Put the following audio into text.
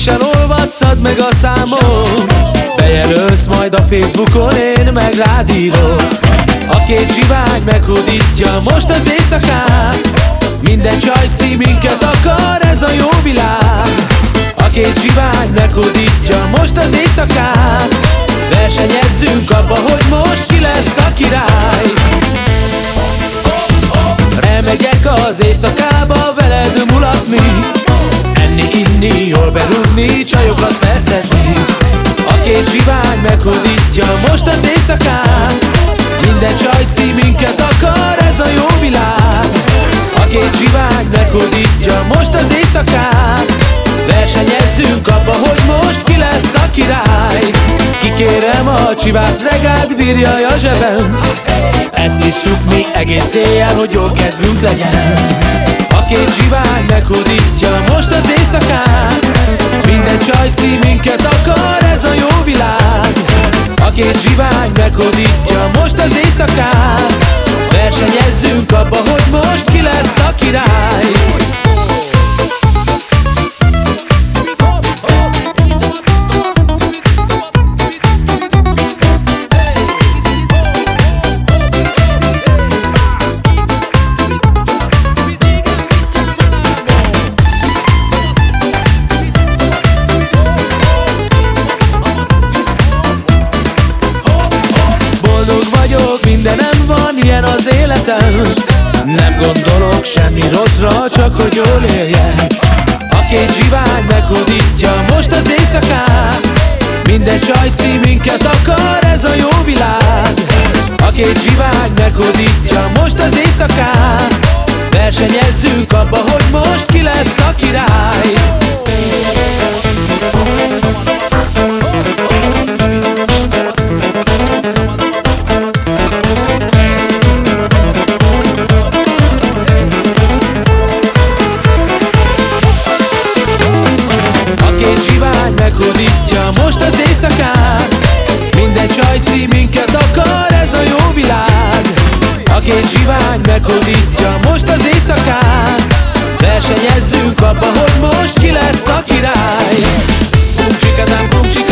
És elolvadszad meg a számom Bejelölsz majd a Facebookon, én meg rád írok A két zsivány meghódítja most az éjszakát. Minden csaj minket akar, ez a jó világ. A két zsivány meghódítja most az éjszakát. Versenyezzünk abba, hogy most ki lesz a király. Remegyek az éjszakába veled mulatni. Enni, inni, jól berúgni, csajokat feszedni A két zsivány meghódítja most az éjszakát Minden csaj minket akar, ez a jó világ. A két zsivány meghódítja most az éjszakát. Versenyezzünk abba, hogy most ki lesz a király. Kikérem a csivász regát, bírja a zsebem. Ezt is szukni egész éjjel, hogy jó kedvünk legyen. A két zsivány meghódítja most az éjszakát. Minden csaj minket akar, ez a jó világ. A két zsivány meghódítja most az éjszakát Versenyezzünk ilyen az életem. Nem gondolok semmi rosszra, csak hogy jól éljek. A két zsivány meghódítja most az éjszakát. Minden csaj minket akar, ez a jó világ. A két zsivány meghódítja most az éjszakát. Versenyezzünk abba, hogy most ki lesz a király lány meghódítja most az éjszakát. Minden csajszí minket akar ez a jó világ. A két zsivány meghódítja most az éjszakát. Versenyezzünk abba, hogy most ki lesz a király. Bumcsikadám, bumcsikadám